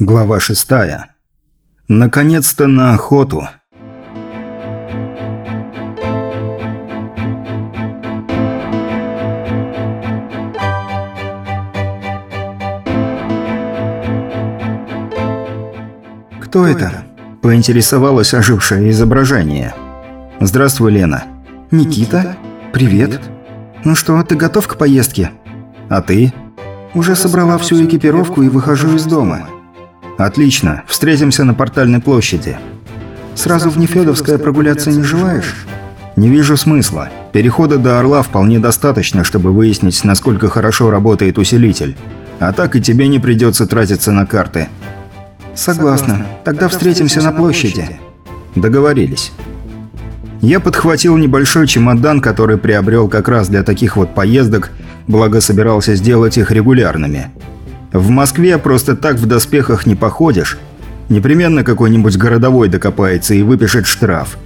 Глава шестая. Наконец-то на охоту. «Кто это?» – поинтересовалось ожившее изображение. «Здравствуй, Лена». «Никита? Привет. Ну что, ты готов к поездке?» «А ты?» «Уже собрала всю экипировку и выхожу из дома». «Отлично. Встретимся на портальной площади». «Сразу в Нефедовское прогуляться не желаешь?» «Не вижу смысла. Перехода до Орла вполне достаточно, чтобы выяснить, насколько хорошо работает усилитель. А так и тебе не придется тратиться на карты». «Согласна. Тогда встретимся на площади». «Договорились». Я подхватил небольшой чемодан, который приобрел как раз для таких вот поездок, благо собирался сделать их регулярными. В Москве просто так в доспехах не походишь. Непременно какой-нибудь городовой докопается и выпишет штраф.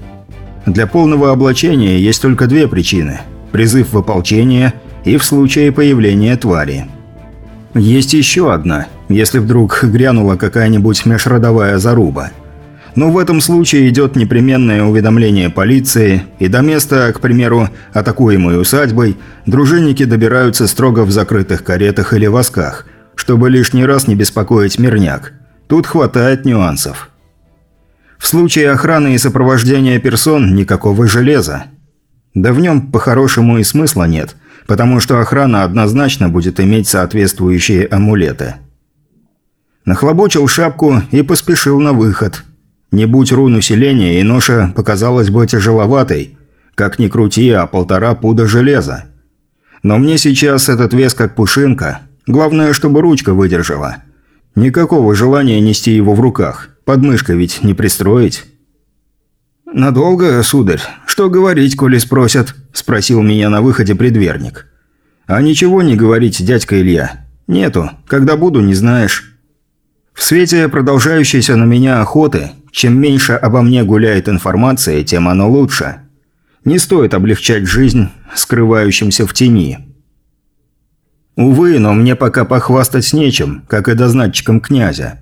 Для полного облачения есть только две причины – призыв в ополчение и в случае появления твари. Есть еще одна, если вдруг грянула какая-нибудь межродовая заруба – но в этом случае идет непременное уведомление полиции, и до места, к примеру, атакуемой усадьбой, дружинники добираются строго в закрытых каретах или восках, чтобы лишний раз не беспокоить мирняк. Тут хватает нюансов. В случае охраны и сопровождения персон никакого железа. Да в нем по-хорошему и смысла нет, потому что охрана однозначно будет иметь соответствующие амулеты. Нахлобучил шапку и поспешил на выход – не будь рун усиления, и ноша показалась бы тяжеловатой. Как ни крути, а полтора пуда железа. Но мне сейчас этот вес как пушинка. Главное, чтобы ручка выдержала. Никакого желания нести его в руках. Подмышка ведь не пристроить. «Надолго, сударь? Что говорить, коли спросят?» – спросил меня на выходе предверник. «А ничего не говорить, дядька Илья. Нету. Когда буду, не знаешь». В свете продолжающейся на меня охоты чем меньше обо мне гуляет информация, тем оно лучше. Не стоит облегчать жизнь скрывающимся в тени. Увы, но мне пока похвастать нечем, как и дознатчикам князя.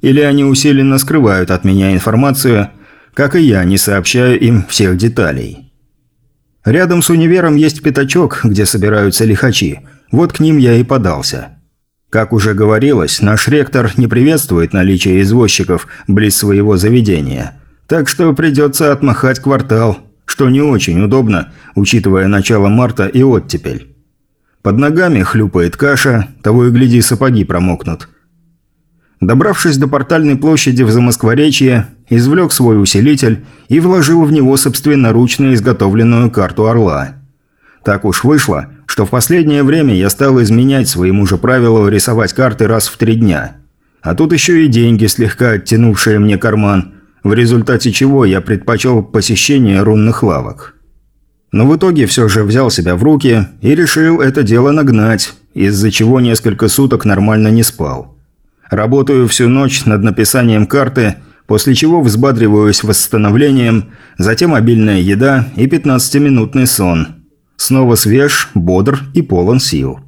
Или они усиленно скрывают от меня информацию, как и я не сообщаю им всех деталей. Рядом с универом есть пятачок, где собираются лихачи. Вот к ним я и подался. Как уже говорилось, наш ректор не приветствует наличие извозчиков близ своего заведения. Так что придется отмахать квартал, что не очень удобно, учитывая начало марта и оттепель. Под ногами хлюпает каша, того и гляди сапоги промокнут. Добравшись до портальной площади в Замоскворечье, извлек свой усилитель и вложил в него собственноручно изготовленную карту Орла. Так уж вышло, что в последнее время я стал изменять своему же правилу рисовать карты раз в три дня. А тут еще и деньги, слегка оттянувшие мне карман, в результате чего я предпочел посещение рунных лавок. Но в итоге все же взял себя в руки и решил это дело нагнать, из-за чего несколько суток нормально не спал. Работаю всю ночь над написанием карты, после чего взбадриваюсь восстановлением, затем обильная еда и 15-минутный сон – Снова свеж, бодр и полон сил.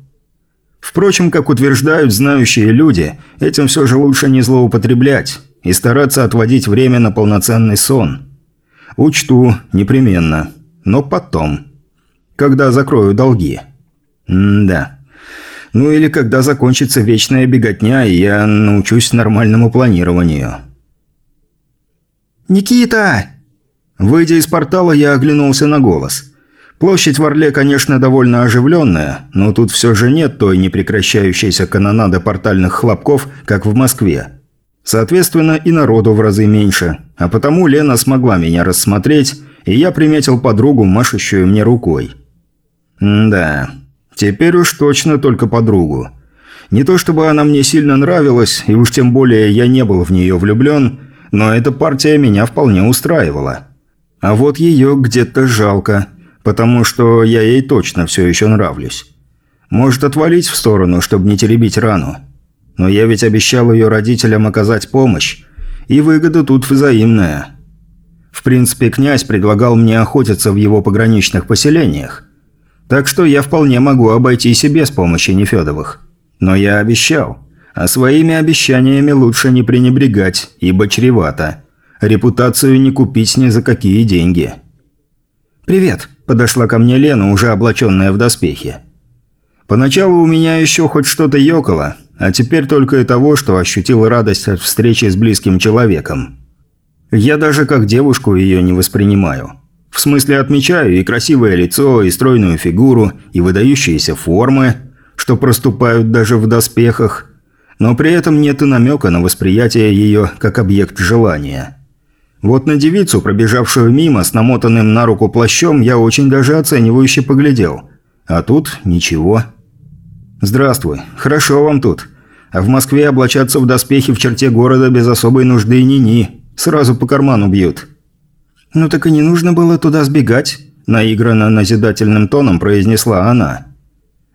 Впрочем, как утверждают знающие люди, этим все же лучше не злоупотреблять и стараться отводить время на полноценный сон. Учту, непременно. Но потом. Когда закрою долги. М-да. Ну или когда закончится вечная беготня, и я научусь нормальному планированию. «Никита!» Выйдя из портала, я оглянулся на голос – Площадь в Орле, конечно, довольно оживленная, но тут все же нет той непрекращающейся канонады портальных хлопков, как в Москве. Соответственно, и народу в разы меньше, а потому Лена смогла меня рассмотреть, и я приметил подругу, машущую мне рукой. Да, теперь уж точно только подругу. Не то чтобы она мне сильно нравилась, и уж тем более я не был в нее влюблен, но эта партия меня вполне устраивала. А вот ее где-то жалко – потому что я ей точно все еще нравлюсь. Может отвалить в сторону, чтобы не теребить рану. Но я ведь обещал ее родителям оказать помощь, и выгода тут взаимная. В принципе, князь предлагал мне охотиться в его пограничных поселениях. Так что я вполне могу обойтись и без помощи Нефедовых. Но я обещал. А своими обещаниями лучше не пренебрегать, ибо чревато. Репутацию не купить ни за какие деньги. «Привет», – подошла ко мне Лена, уже облаченная в доспехи. Поначалу у меня еще хоть что-то ёкало, а теперь только и того, что ощутил радость от встречи с близким человеком. Я даже как девушку ее не воспринимаю. В смысле отмечаю и красивое лицо, и стройную фигуру, и выдающиеся формы, что проступают даже в доспехах, но при этом нет и намека на восприятие ее как объект желания. Вот на девицу, пробежавшую мимо с намотанным на руку плащом, я очень даже оценивающе поглядел. А тут ничего. «Здравствуй. Хорошо вам тут. А в Москве облачаться в доспехи в черте города без особой нужды ни-ни. Сразу по карману бьют». «Ну так и не нужно было туда сбегать», – наигранно назидательным тоном произнесла она.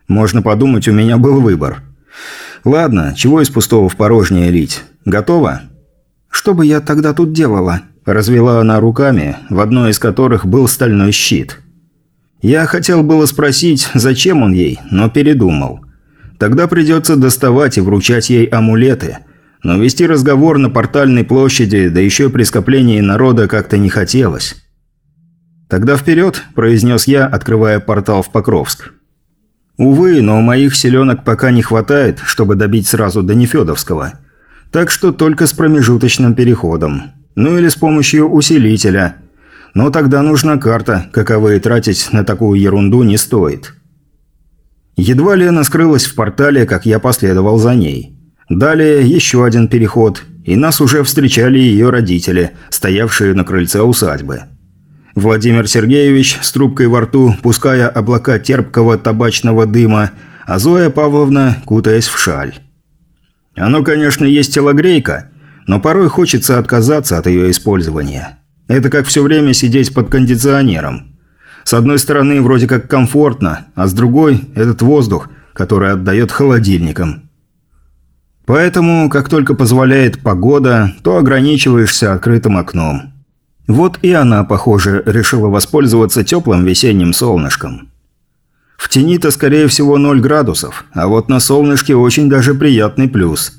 «Можно подумать, у меня был выбор. Ладно, чего из пустого в порожнее лить? Готово?» «Что бы я тогда тут делала?» – развела она руками, в одной из которых был стальной щит. Я хотел было спросить, зачем он ей, но передумал. Тогда придется доставать и вручать ей амулеты – но вести разговор на портальной площади, да еще при скоплении народа как-то не хотелось. «Тогда вперед», – произнес я, открывая портал в Покровск. Увы, но моих селенок пока не хватает, чтобы добить сразу до Нефедовского. Так что только с промежуточным переходом. Ну или с помощью усилителя. Но тогда нужна карта, каковые тратить на такую ерунду не стоит. Едва Лена скрылась в портале, как я последовал за ней. Далее еще один переход, и нас уже встречали ее родители, стоявшие на крыльце усадьбы. Владимир Сергеевич с трубкой во рту, пуская облака терпкого табачного дыма, а Зоя Павловна кутаясь в шаль. Оно, конечно, есть телогрейка, но порой хочется отказаться от ее использования. Это как все время сидеть под кондиционером. С одной стороны, вроде как комфортно, а с другой – этот воздух, который отдает холодильником – Поэтому, как только позволяет погода, то ограничиваешься открытым окном. Вот и она, похоже, решила воспользоваться теплым весенним солнышком. В тени-то, скорее всего, 0 градусов, а вот на солнышке очень даже приятный плюс.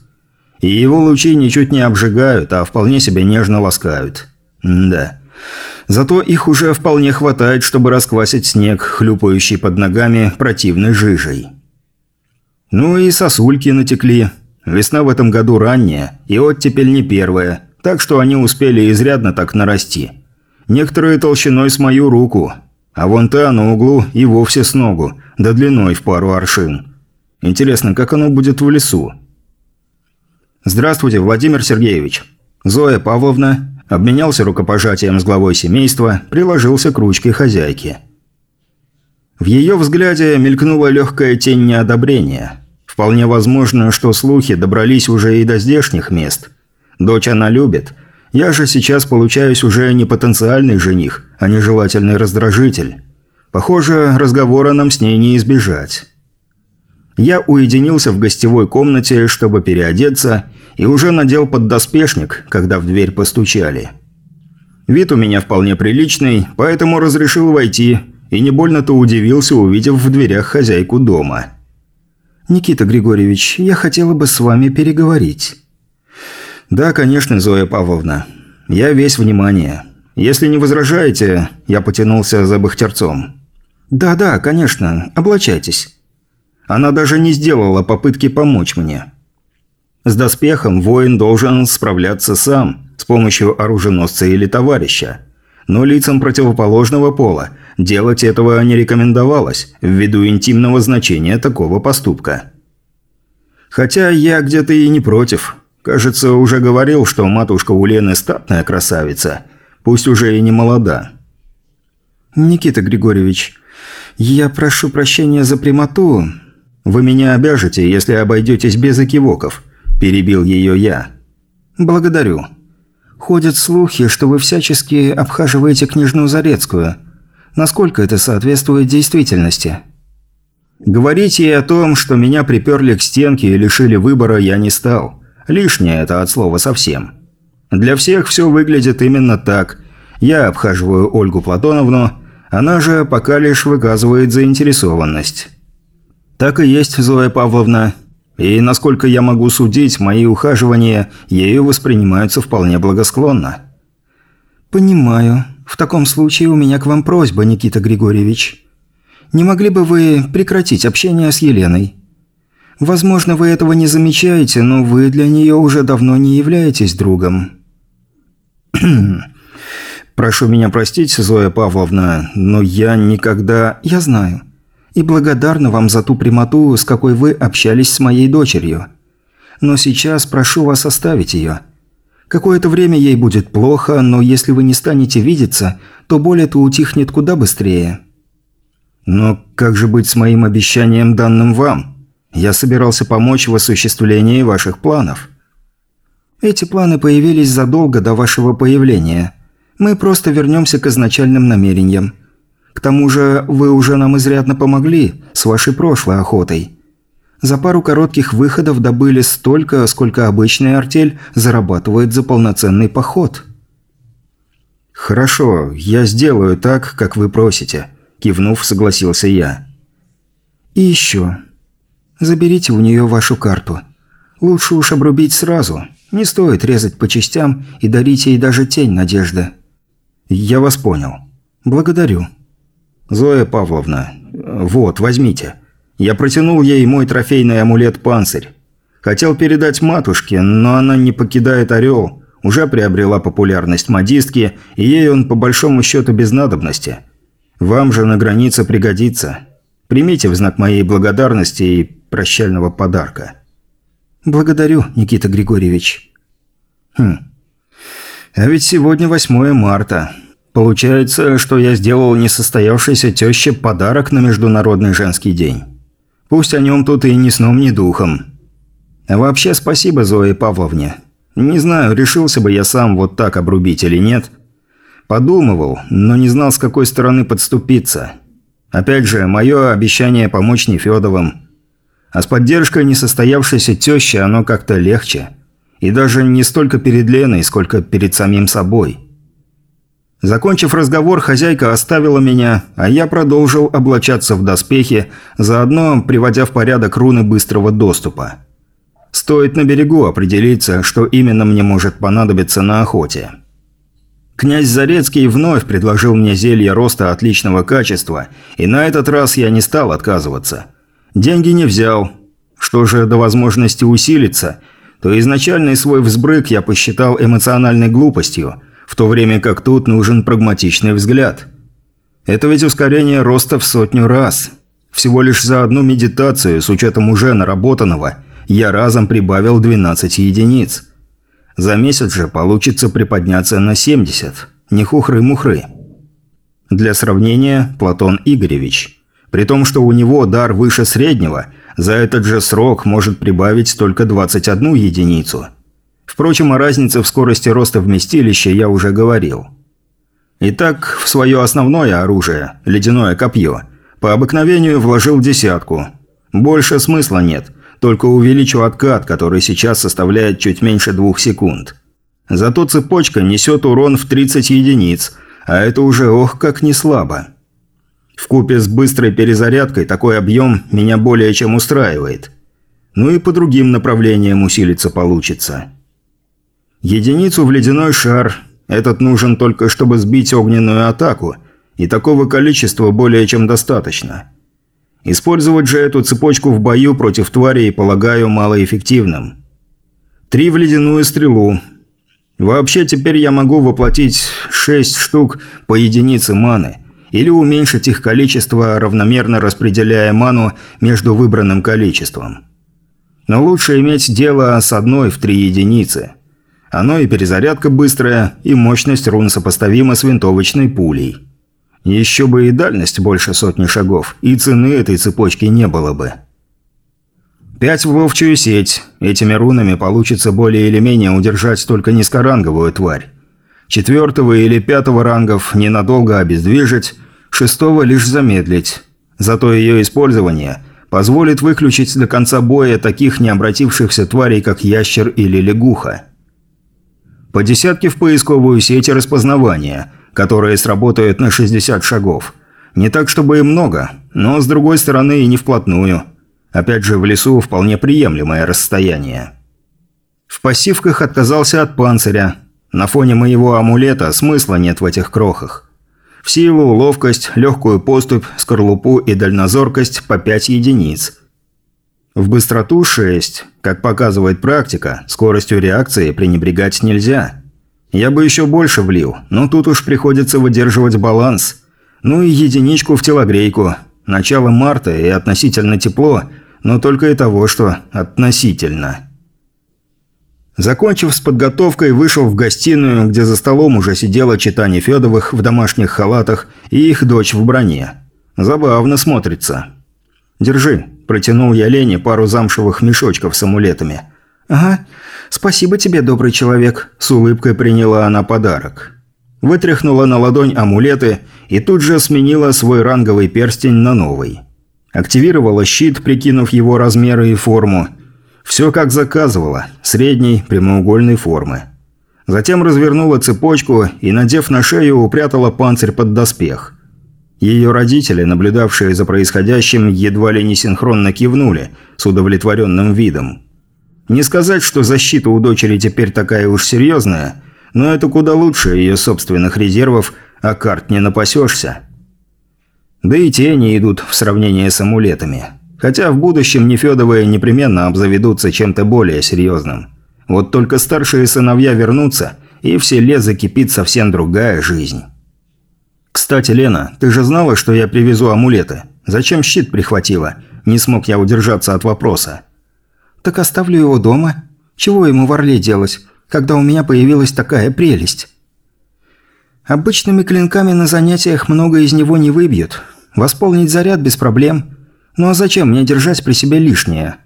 И его лучи ничуть не обжигают, а вполне себе нежно ласкают. М да. Зато их уже вполне хватает, чтобы расквасить снег, хлюпающий под ногами противной жижей. Ну и сосульки натекли – Весна в этом году ранняя, и оттепель не первая, так что они успели изрядно так нарасти. Некоторые толщиной с мою руку, а вон та на углу и вовсе с ногу, да длиной в пару аршин. Интересно, как оно будет в лесу? «Здравствуйте, Владимир Сергеевич». Зоя Павловна обменялся рукопожатием с главой семейства, приложился к ручке хозяйки. В ее взгляде мелькнула легкая тень неодобрения – Вполне возможно, что слухи добрались уже и до здешних мест. Дочь она любит. Я же сейчас получаюсь уже не потенциальный жених, а нежелательный раздражитель. Похоже, разговора нам с ней не избежать. Я уединился в гостевой комнате, чтобы переодеться, и уже надел поддоспешник, когда в дверь постучали. Вид у меня вполне приличный, поэтому разрешил войти, и не больно-то удивился, увидев в дверях хозяйку дома. «Никита Григорьевич, я хотела бы с вами переговорить». «Да, конечно, Зоя Павловна. Я весь внимание. Если не возражаете, я потянулся за Бахтерцом». «Да-да, конечно. Облачайтесь». Она даже не сделала попытки помочь мне. С доспехом воин должен справляться сам, с помощью оруженосца или товарища. Но лицам противоположного пола делать этого не рекомендовалось, ввиду интимного значения такого поступка. Хотя я где-то и не против. Кажется, уже говорил, что матушка у Лены статная красавица, пусть уже и не молода. «Никита Григорьевич, я прошу прощения за прямоту. Вы меня обяжете, если обойдетесь без экивоков», – перебил ее я. «Благодарю». Ходят слухи, что вы всячески обхаживаете княжну Зарецкую. Насколько это соответствует действительности? Говорить ей о том, что меня приперли к стенке и лишили выбора, я не стал. Лишнее это от слова совсем. Для всех все выглядит именно так. Я обхаживаю Ольгу Платоновну, она же пока лишь выказывает заинтересованность. Так и есть, Зоя Павловна. И, насколько я могу судить, мои ухаживания ею воспринимаются вполне благосклонно». «Понимаю. В таком случае у меня к вам просьба, Никита Григорьевич. Не могли бы вы прекратить общение с Еленой? Возможно, вы этого не замечаете, но вы для нее уже давно не являетесь другом». «Прошу меня простить, Зоя Павловна, но я никогда...» «Я знаю. И благодарна вам за ту прямоту, с какой вы общались с моей дочерью. Но сейчас прошу вас оставить ее. Какое-то время ей будет плохо, но если вы не станете видеться, то боль эта утихнет куда быстрее». «Но как же быть с моим обещанием, данным вам? Я собирался помочь в осуществлении ваших планов». «Эти планы появились задолго до вашего появления». Мы просто вернемся к изначальным намерениям. К тому же вы уже нам изрядно помогли с вашей прошлой охотой. За пару коротких выходов добыли столько, сколько обычная артель зарабатывает за полноценный поход». «Хорошо, я сделаю так, как вы просите», – кивнув, согласился я. «И еще. Заберите у нее вашу карту. Лучше уж обрубить сразу. Не стоит резать по частям и дарить ей даже тень надежды». «Я вас понял. Благодарю». «Зоя Павловна, вот, возьмите. Я протянул ей мой трофейный амулет-панцирь. Хотел передать матушке, но она не покидает Орел, уже приобрела популярность модистки, и ей он по большому счету без надобности. Вам же на границе пригодится. Примите в знак моей благодарности и прощального подарка». «Благодарю, Никита Григорьевич». «Хм, а ведь сегодня 8 марта. Получается, что я сделал несостоявшейся теще подарок на Международный женский день. Пусть о нем тут и ни сном, ни духом. Вообще спасибо Зое Павловне. Не знаю, решился бы я сам вот так обрубить или нет. Подумывал, но не знал, с какой стороны подступиться. Опять же, мое обещание помочь Нефедовым. А с поддержкой несостоявшейся тещи оно как-то легче. И даже не столько перед Леной, сколько перед самим собой. Закончив разговор, хозяйка оставила меня, а я продолжил облачаться в доспехи, заодно приводя в порядок руны быстрого доступа. Стоит на берегу определиться, что именно мне может понадобиться на охоте. Князь Зарецкий вновь предложил мне зелье роста отличного качества, и на этот раз я не стал отказываться. Деньги не взял. Что же до возможности усилиться – то изначальный свой взбрык я посчитал эмоциональной глупостью, в то время как тут нужен прагматичный взгляд. Это ведь ускорение роста в сотню раз. Всего лишь за одну медитацию, с учетом уже наработанного, я разом прибавил 12 единиц. За месяц же получится приподняться на 70. Не хухры-мухры. Для сравнения, Платон Игоревич. При том, что у него дар выше среднего – за этот же срок может прибавить только 21 единицу. Впрочем, о разнице в скорости роста вместилища я уже говорил. Итак, в свое основное оружие, ледяное копье, по обыкновению вложил десятку. Больше смысла нет, только увеличу откат, который сейчас составляет чуть меньше двух секунд. Зато цепочка несет урон в 30 единиц, а это уже ох как не слабо. В купе с быстрой перезарядкой такой объем меня более чем устраивает. Ну и по другим направлениям усилиться получится. Единицу в ледяной шар. Этот нужен только, чтобы сбить огненную атаку, и такого количества более чем достаточно. Использовать же эту цепочку в бою против тварей полагаю малоэффективным. Три в ледяную стрелу. Вообще теперь я могу воплотить шесть штук по единице маны – или уменьшить их количество, равномерно распределяя ману между выбранным количеством. Но лучше иметь дело с одной в три единицы. Оно и перезарядка быстрая, и мощность рун сопоставима с винтовочной пулей. Еще бы и дальность больше сотни шагов, и цены этой цепочки не было бы. Пять в ловчую сеть. Этими рунами получится более или менее удержать только низкоранговую тварь. Четвертого или пятого рангов ненадолго обездвижить, шестого лишь замедлить. Зато ее использование позволит выключить до конца боя таких необратившихся тварей, как ящер или лягуха. По десятке в поисковую сеть распознавания, которые сработают на 60 шагов. Не так, чтобы и много, но с другой стороны и не вплотную. Опять же, в лесу вполне приемлемое расстояние. В пассивках отказался от панциря. На фоне моего амулета смысла нет в этих крохах. В силу, ловкость, легкую поступь, скорлупу и дальнозоркость по 5 единиц. В быстроту 6. Как показывает практика, скоростью реакции пренебрегать нельзя. Я бы еще больше влил, но тут уж приходится выдерживать баланс. Ну и единичку в телогрейку. Начало марта и относительно тепло, но только и того, что относительно. Закончив с подготовкой, вышел в гостиную, где за столом уже сидела чита Нефедовых в домашних халатах и их дочь в броне. Забавно смотрится. «Держи», – протянул я Лене пару замшевых мешочков с амулетами. «Ага, спасибо тебе, добрый человек», – с улыбкой приняла она подарок. Вытряхнула на ладонь амулеты и тут же сменила свой ранговый перстень на новый. Активировала щит, прикинув его размеры и форму – все как заказывала, средней прямоугольной формы. Затем развернула цепочку и, надев на шею, упрятала панцирь под доспех. Ее родители, наблюдавшие за происходящим, едва ли не синхронно кивнули, с удовлетворенным видом. Не сказать, что защита у дочери теперь такая уж серьезная, но это куда лучше ее собственных резервов, а карт не напасешься. Да и те не идут в сравнение с амулетами. Хотя в будущем Нефедовые непременно обзаведутся чем-то более серьезным. Вот только старшие сыновья вернутся, и в селе закипит совсем другая жизнь. «Кстати, Лена, ты же знала, что я привезу амулеты? Зачем щит прихватила?» Не смог я удержаться от вопроса. «Так оставлю его дома. Чего ему в Орле делать, когда у меня появилась такая прелесть?» «Обычными клинками на занятиях много из него не выбьют. Восполнить заряд без проблем. «Ну а зачем мне держать при себе лишнее?»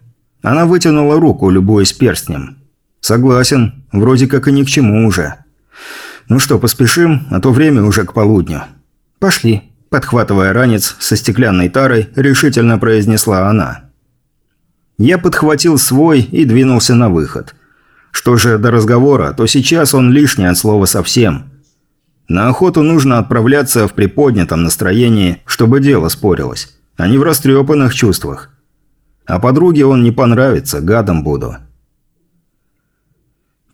Она вытянула руку, любуясь перстнем. «Согласен. Вроде как и ни к чему уже. Ну что, поспешим, а то время уже к полудню». «Пошли», – подхватывая ранец со стеклянной тарой, решительно произнесла она. Я подхватил свой и двинулся на выход. Что же до разговора, то сейчас он лишний от слова совсем. На охоту нужно отправляться в приподнятом настроении, чтобы дело спорилось а не в растрепанных чувствах. А подруге он не понравится, гадом буду.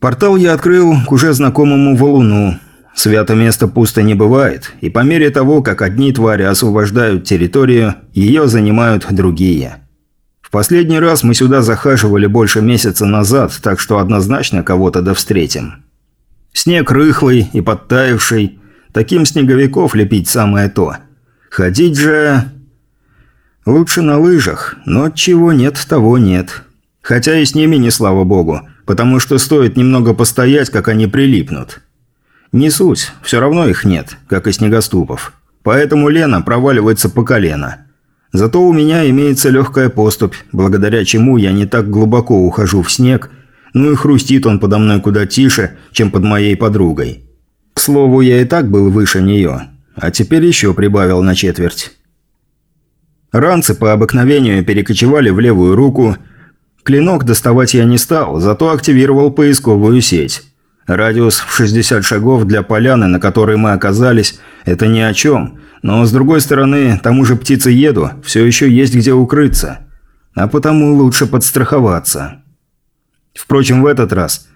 Портал я открыл к уже знакомому валуну. Свято место пусто не бывает, и по мере того, как одни твари освобождают территорию, ее занимают другие. В последний раз мы сюда захаживали больше месяца назад, так что однозначно кого-то да встретим. Снег рыхлый и подтаявший, таким снеговиков лепить самое то. Ходить же... Лучше на лыжах, но чего нет, того нет. Хотя и с ними не слава богу, потому что стоит немного постоять, как они прилипнут. Не суть, все равно их нет, как и снегоступов. Поэтому Лена проваливается по колено. Зато у меня имеется легкая поступь, благодаря чему я не так глубоко ухожу в снег, ну и хрустит он подо мной куда тише, чем под моей подругой. К слову, я и так был выше нее, а теперь еще прибавил на четверть. Ранцы по обыкновению перекочевали в левую руку. Клинок доставать я не стал, зато активировал поисковую сеть. Радиус в 60 шагов для поляны, на которой мы оказались, это ни о чем. Но с другой стороны, тому же птицееду все еще есть где укрыться. А потому лучше подстраховаться. Впрочем, в этот раз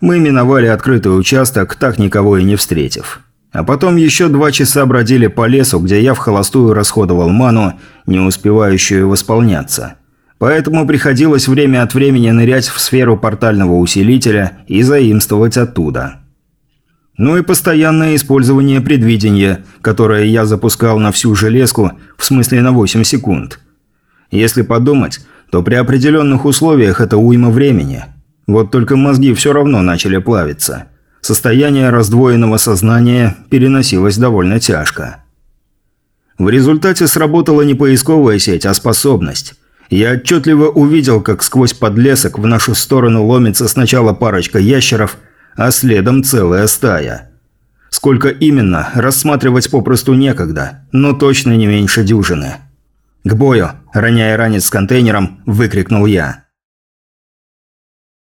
мы миновали открытый участок, так никого и не встретив. А потом еще два часа бродили по лесу, где я в холостую расходовал ману, не успевающую восполняться. Поэтому приходилось время от времени нырять в сферу портального усилителя и заимствовать оттуда. Ну и постоянное использование предвидения, которое я запускал на всю железку, в смысле на 8 секунд. Если подумать, то при определенных условиях это уйма времени. Вот только мозги все равно начали плавиться. Состояние раздвоенного сознания переносилось довольно тяжко. В результате сработала не поисковая сеть, а способность. Я отчетливо увидел, как сквозь подлесок в нашу сторону ломится сначала парочка ящеров, а следом целая стая. Сколько именно, рассматривать попросту некогда, но точно не меньше дюжины. «К бою!» – роняя ранец с контейнером, выкрикнул я.